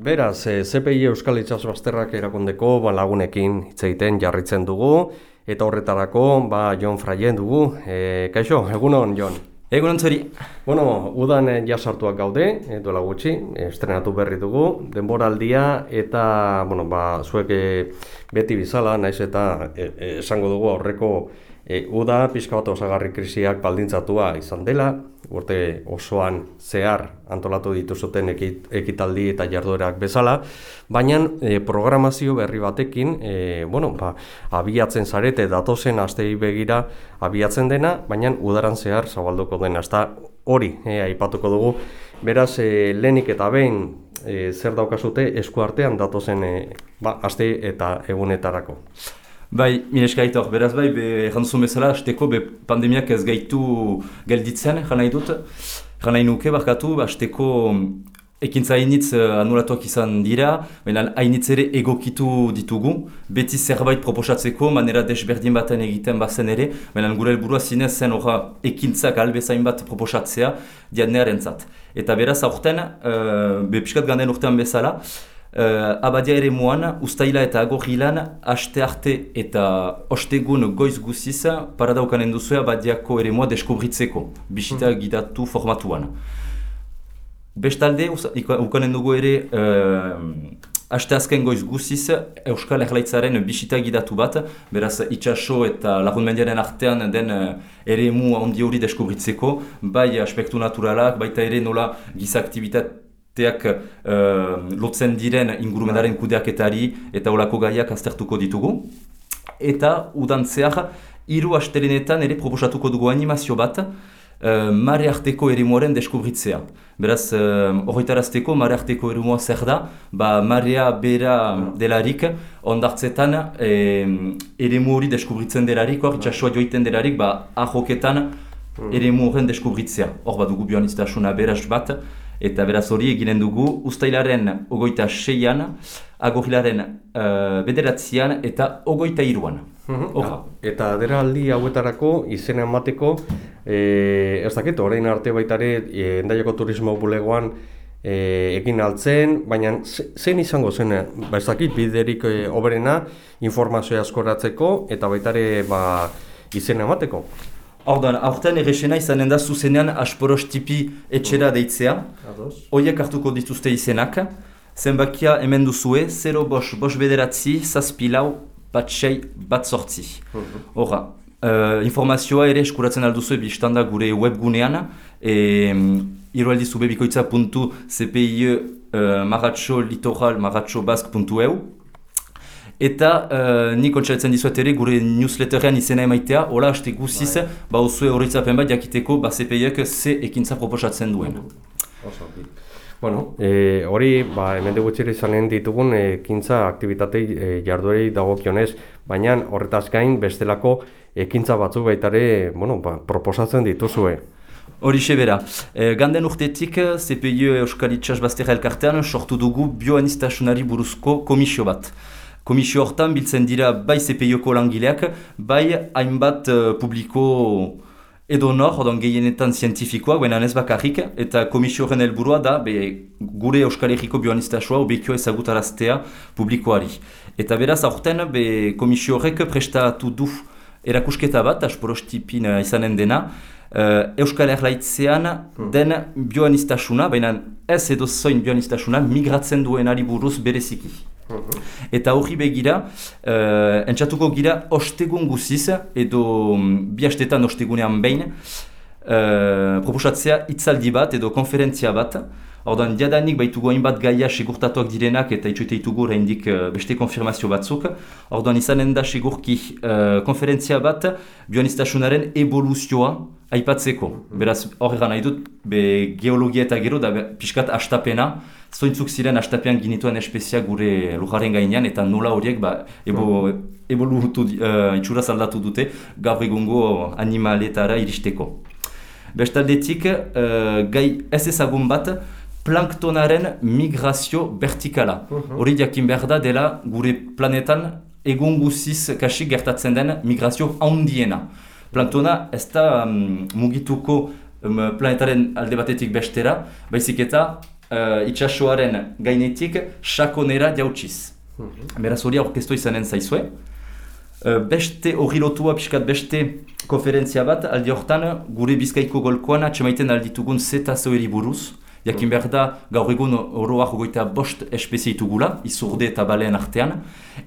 Beraz, e, CPI Euskal Itxas Basterrak erakundeko ba, lagunekin hitz egiten jarritzen dugu, eta horretarako ba, Jon Fraien dugu. E, kaixo, egunon, Jon? Egunon zeri. Bueno, udan e, jasartuak gaude, e, duela gutxi, estrenatu berri dugu, denboraldia eta, bueno, ba, zuek e, beti bizala, naiz eta esango dugu aurreko E, uda pixka bat osagarri krisiak baldintzatua izan dela, urte osoan zehar antolatu dituzuten ekitaldi eta jarduerak bezala, baina e, programazio berri batekin, e, bueno, ba, abiatzen zarete datozen astei begira abiatzen dena, baina udaran zehar zabalduko dena, ezta hori e, aipatuko dugu, beraz e, lehenik eta behin e, zer daukazute eskuartean datozen e, ba, aste eta egunetarako. Bai, mineska aitor, beraz bai, be, errantzun bezala, azteko, be, pandemiak ez gaitu gelditzen, jana dut, jana nuke, barkatu, azteko ekintza hainitz uh, anulatuak izan dira, baina hainitz ere egokitu ditugu, beti zerbait proposatzeko, manera desberdin baten egiten bazen ere, baina gure helburua zinez zen horra ekintzak albezain bat proposatzea diadnearen zat. Eta beraz, aurten, uh, be, piskat ganden urtean bezala, Uh, abadia ere muan, ustaila eta agorrilan, haste arte eta ostegun goiz guziz, paradaukanen duzu abadiako ere mua deskubritzeko, bisita mm. gidatu formatuan. Bestalde, ukanen dugu ere, uh, haste azken goiz guziz, Euskal Erlaitzaren bisita gidatu bat, beraz itxaso eta lagun mendiaren artean den uh, ere mua ondi hori deskubritzeko, bai aspektu naturalak, baita ere nola gizaktibitat teak uh, lotzen diren ingurumenaren kudeaketari eta olako gaiak aztertuko ditugu. Eta udantzeak hiru astelenetan ere proposatuko dugu animazio bat uh, mare arteko erimuaren deskubritzea. Beraz, horretarazteko uh, mare arteko erimua zer da, ba, marea bera delarik ondartzetan eh, erimu hori deskubritzen delarik, hor itxasua joiten delarik, ba, ahoketan hmm. erimu horren deskubritzea. Hor bat dugu bioaniztasuna beraz bat, Eta beraz hori eginen dugu, ustailaren ogoita seian, agorilaren uh, bederatzean eta ogoita iruan. Mhm. Eta adera aldi hauetarako izena emateko, e, ez dakit, orain arte baitare, e, endaiako turismo bulegoan e, egin altzen, baina zen izango zen, ba ez dakit, biderik e, oberena, informazioa askoratzeko eta baitare ba, izena emateko. Ordan, aurten errexena izanen da zuzenean asporos tipi etxera mm. deitzea. Oiek hartuko dituzte izenak. Zenbakia hemen duzue, 0 bos, bos bederatzi, zazpi lau, bat sei, bat sortzi. Mhm. Horra, uh, informazioa ere eskuratzen alduzue biztanda gure webgunean. E, Iroaldizube bikoitza.cpi uh, maratxo litoral maratxobask.eu Eta uh, nik ontsatzen dizuet ere gure newsletterean izena emaitea, hola haste guziz, bai. ba osue horretzapen bat jakiteko ba CPIak ze ekintza proposatzen duen. Bueno, e, hori, ba, hemen dugu izanen ditugun ekintza aktivitatei e, jarduerei dagokionez, baina horretaz gain bestelako ekintza batzuk baitare bueno, ba, proposatzen dituzue. Horixe bera, e, ganden urtetik CPI Euskal Itxas Bastera elkartean sortu dugu bioanistasunari buruzko komisio bat. Komisio hortan biltzen dira bai CPIoko langileak, bai hainbat uh, publiko edo nor, odon gehienetan zientifikoak, baina ez bakarrik, eta komisio horren helburua da be, gure Euskal Herriko bioanistasua obekio ezagutaraztea publikoari. Eta beraz, aurten be, komisio horrek prestatu du erakusketa bat, asporostipin uh, izanen dena, uh, Euskal Herlaitzean hmm. den bioanistasuna, baina ez edo zoin bioanistasuna migratzen duenari buruz bereziki. Mhm. Eta hori begira, uh, entzatuko gira ostegun guziz, edo um, bi hastetan ostegunean behin, uh, proposatzea itzaldi bat edo konferentzia bat. Ordan diadanik baitugu hainbat gaia segurtatuak direnak eta itxoite ditugu rehindik uh, beste konfirmazio batzuk. Ordan izanen da segurki uh, konferentzia bat bionistasunaren evoluzioa aipatzeko. Beraz, horrega nahi dut, be geologia eta gero da be, pixkat astapena, zointzuk ziren astapean ginituen espeziak gure lujaren gainean, eta nola horiek ba, ebo, evolutu, uh, itxura zaldatu dute, gaur egungo animaletara iristeko. Bestaldetik, uh, gai ez ezagun bat, planktonaren migrazio vertikala. Mhm. Hori diakin behar da dela gure planetan egun guziz kasik gertatzen den migrazio handiena. Planktona ez da um, mugituko um, planetaren alde batetik bestera, baizik eta uh, itxasoaren gainetik sakonera jautsiz. Beraz hori aurkeztu izanen zaizue. Uh, beste hori lotua pixkat beste konferentzia bat, aldi hortan gure bizkaiko golkoan atxemaiten alditugun zeta zoeri buruz. Jakin behar da, gaur egun oroak goita bost espezie itugula, izurde eta baleen artean.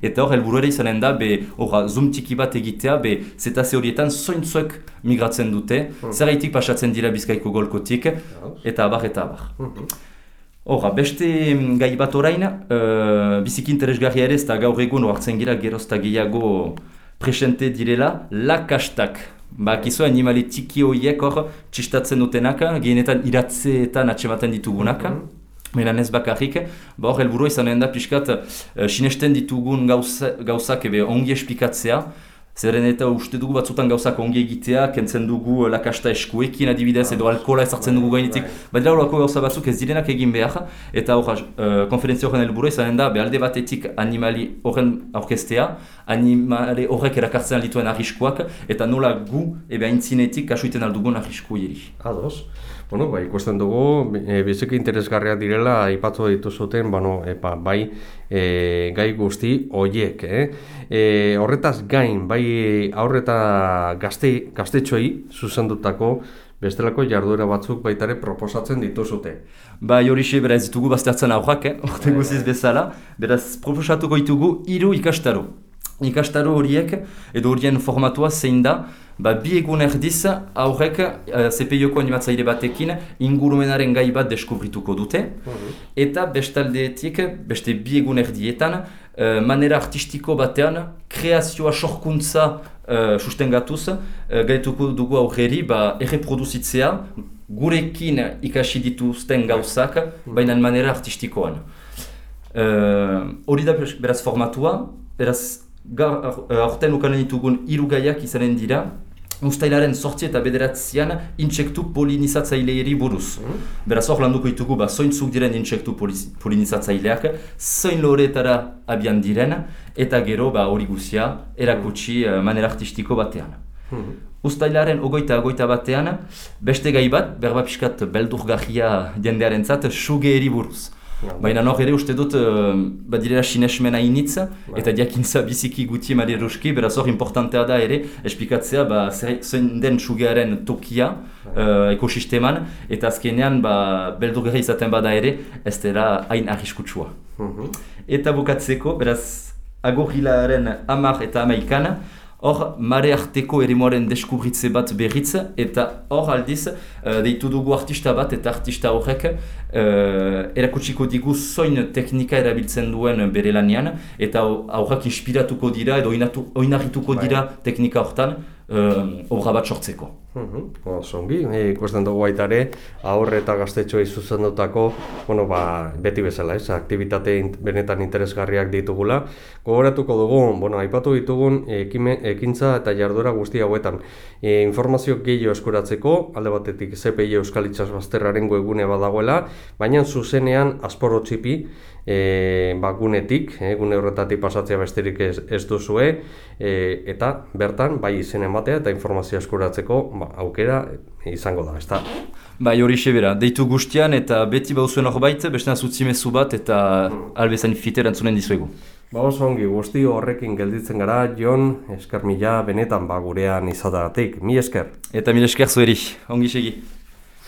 Eta hor, helburu ere izanen da, be, horra, zoom tiki bat egitea, be, zetase horietan zointzuek migratzen dute, zerraitik pasatzen dira bizkaiko golkotik, eta abar, eta abar. Horra, beste mm, gai bat orain, uh, biziki interesgarria ere, ez da gaur egun hartzen gira gerozta gehiago presente direla, lakastak. Ba, kizu animali tiki horiek hor txistatzen dutenak, gehienetan iratzeetan atxematen ditugunak. Mm -hmm. ez bakarrik, ba hor helburua izanen da pixkat uh, sinesten ditugun gauza, gauzak ebe ongi esplikatzea, Zeren eta uste dugu batzutan gauzak ongi egitea, kentzen dugu lakasta eskuekin adibidez edo alkola ezartzen dugu gainetik. Badira horako gauza batzuk ez direnak egin behar, eta hor, uh, konferentzia horren helburu izanen da, behalde batetik animali horren aurkestea, animali horrek erakartzen dituen arriskuak, eta nola gu, ebe haintzinetik, kasuiten aldugun arrisku hiri. Ados. Bueno, bai, ikusten dugu, e, biziki interesgarriak direla, aipatu dituzuten, bueno, epa, bai, e, gai guzti hoiek, eh? E, horretaz gain, bai, aurreta gazte, gaztetxoei zuzendutako, bestelako jarduera batzuk baitare proposatzen dituzute. Bai, hori xe, beraz, ditugu baztertzen aurrak, eh? Orte guziz bezala, beraz, proposatuko ditugu hiru ikastaro. Ikastaro horiek, edo horien formatua zein da, ba, bi egun erdiz aurrek uh, eh, CPIoko animatzaile batekin ingurumenaren gai bat deskubrituko dute. Mhm. Eta bestaldeetik, beste bi egun erdietan, uh, manera artistiko batean, kreazioa sorkuntza uh, sustengatuz, uh, gaituko dugu aurreri, ba, erreproduzitzea, gurekin ikasi dituzten gauzak, mhm. baina manera artistikoan. Hori uh, da beraz formatua, beraz aurten ukanen ditugun hiru gaiak izanen dira, Uztailaren sortzi eta bederatzean intsektu polinizatzaileeri buruz. Mm. Beraz hor landuko ditugu ba, zointzuk diren intsektu polinizatzaileak, zoin loretara abian diren, eta gero ba, hori guzia erakutsi uh, manera artistiko batean. Mm. Uztailaren ogoita ogoita batean, beste gai bat, berba piskat beldurgarria jendearen zat, suge buruz. Baina nor ere uste dut uh, badirela sinesmena initz, bai. eta diakintza biziki guti emari eroski, beraz hor importantea da ere, esplikatzea ba, zen den sugearen tokia uh, ekosisteman, eta azkenean ba, beldurgarri izaten bada ere, ez dela hain arriskutsua. Mhm. Eta bukatzeko, beraz, agorilaren amar eta amaikan, hor mare arteko eremoaren deskubritze bat berriz, eta hor aldiz, uh, deitu dugu artista bat, eta artista horrek uh, erakutsiko digu zoin teknika erabiltzen duen bere lanian, eta aurrak inspiratuko dira, edo oinarrituko bai. dira teknika hortan, uh, obra bat sortzeko. Mm Zongi, e, ikusten dugu baita ere, aurre eta gaztetxoei zuzendutako, bueno, ba, beti bezala, ez, aktivitate benetan interesgarriak ditugula. Gogoratuko dugu, bueno, aipatu ditugun ekime, ekintza eta jarduera guzti hauetan. E, informazio gehiago eskuratzeko, alde batetik ZPI Euskal Itxasbazterraren webgune badagoela, baina zuzenean asporo txipi, e, ba, gunetik, e, gune horretatik pasatzea besterik ez, ez duzue, e, eta bertan, bai izen ematea eta informazio eskuratzeko ba, aukera izango da, ezta? Bai hori sebera, deitu guztian eta beti bauzuen hor baita, beste nazutzimezu bat eta mm. albezan fiter antzunen dizuegu. Ba oso ongi, guzti horrekin gelditzen gara, Jon, esker mila benetan ba gurean izatagatik, mi esker. Eta mi esker zuerik, ongi segi.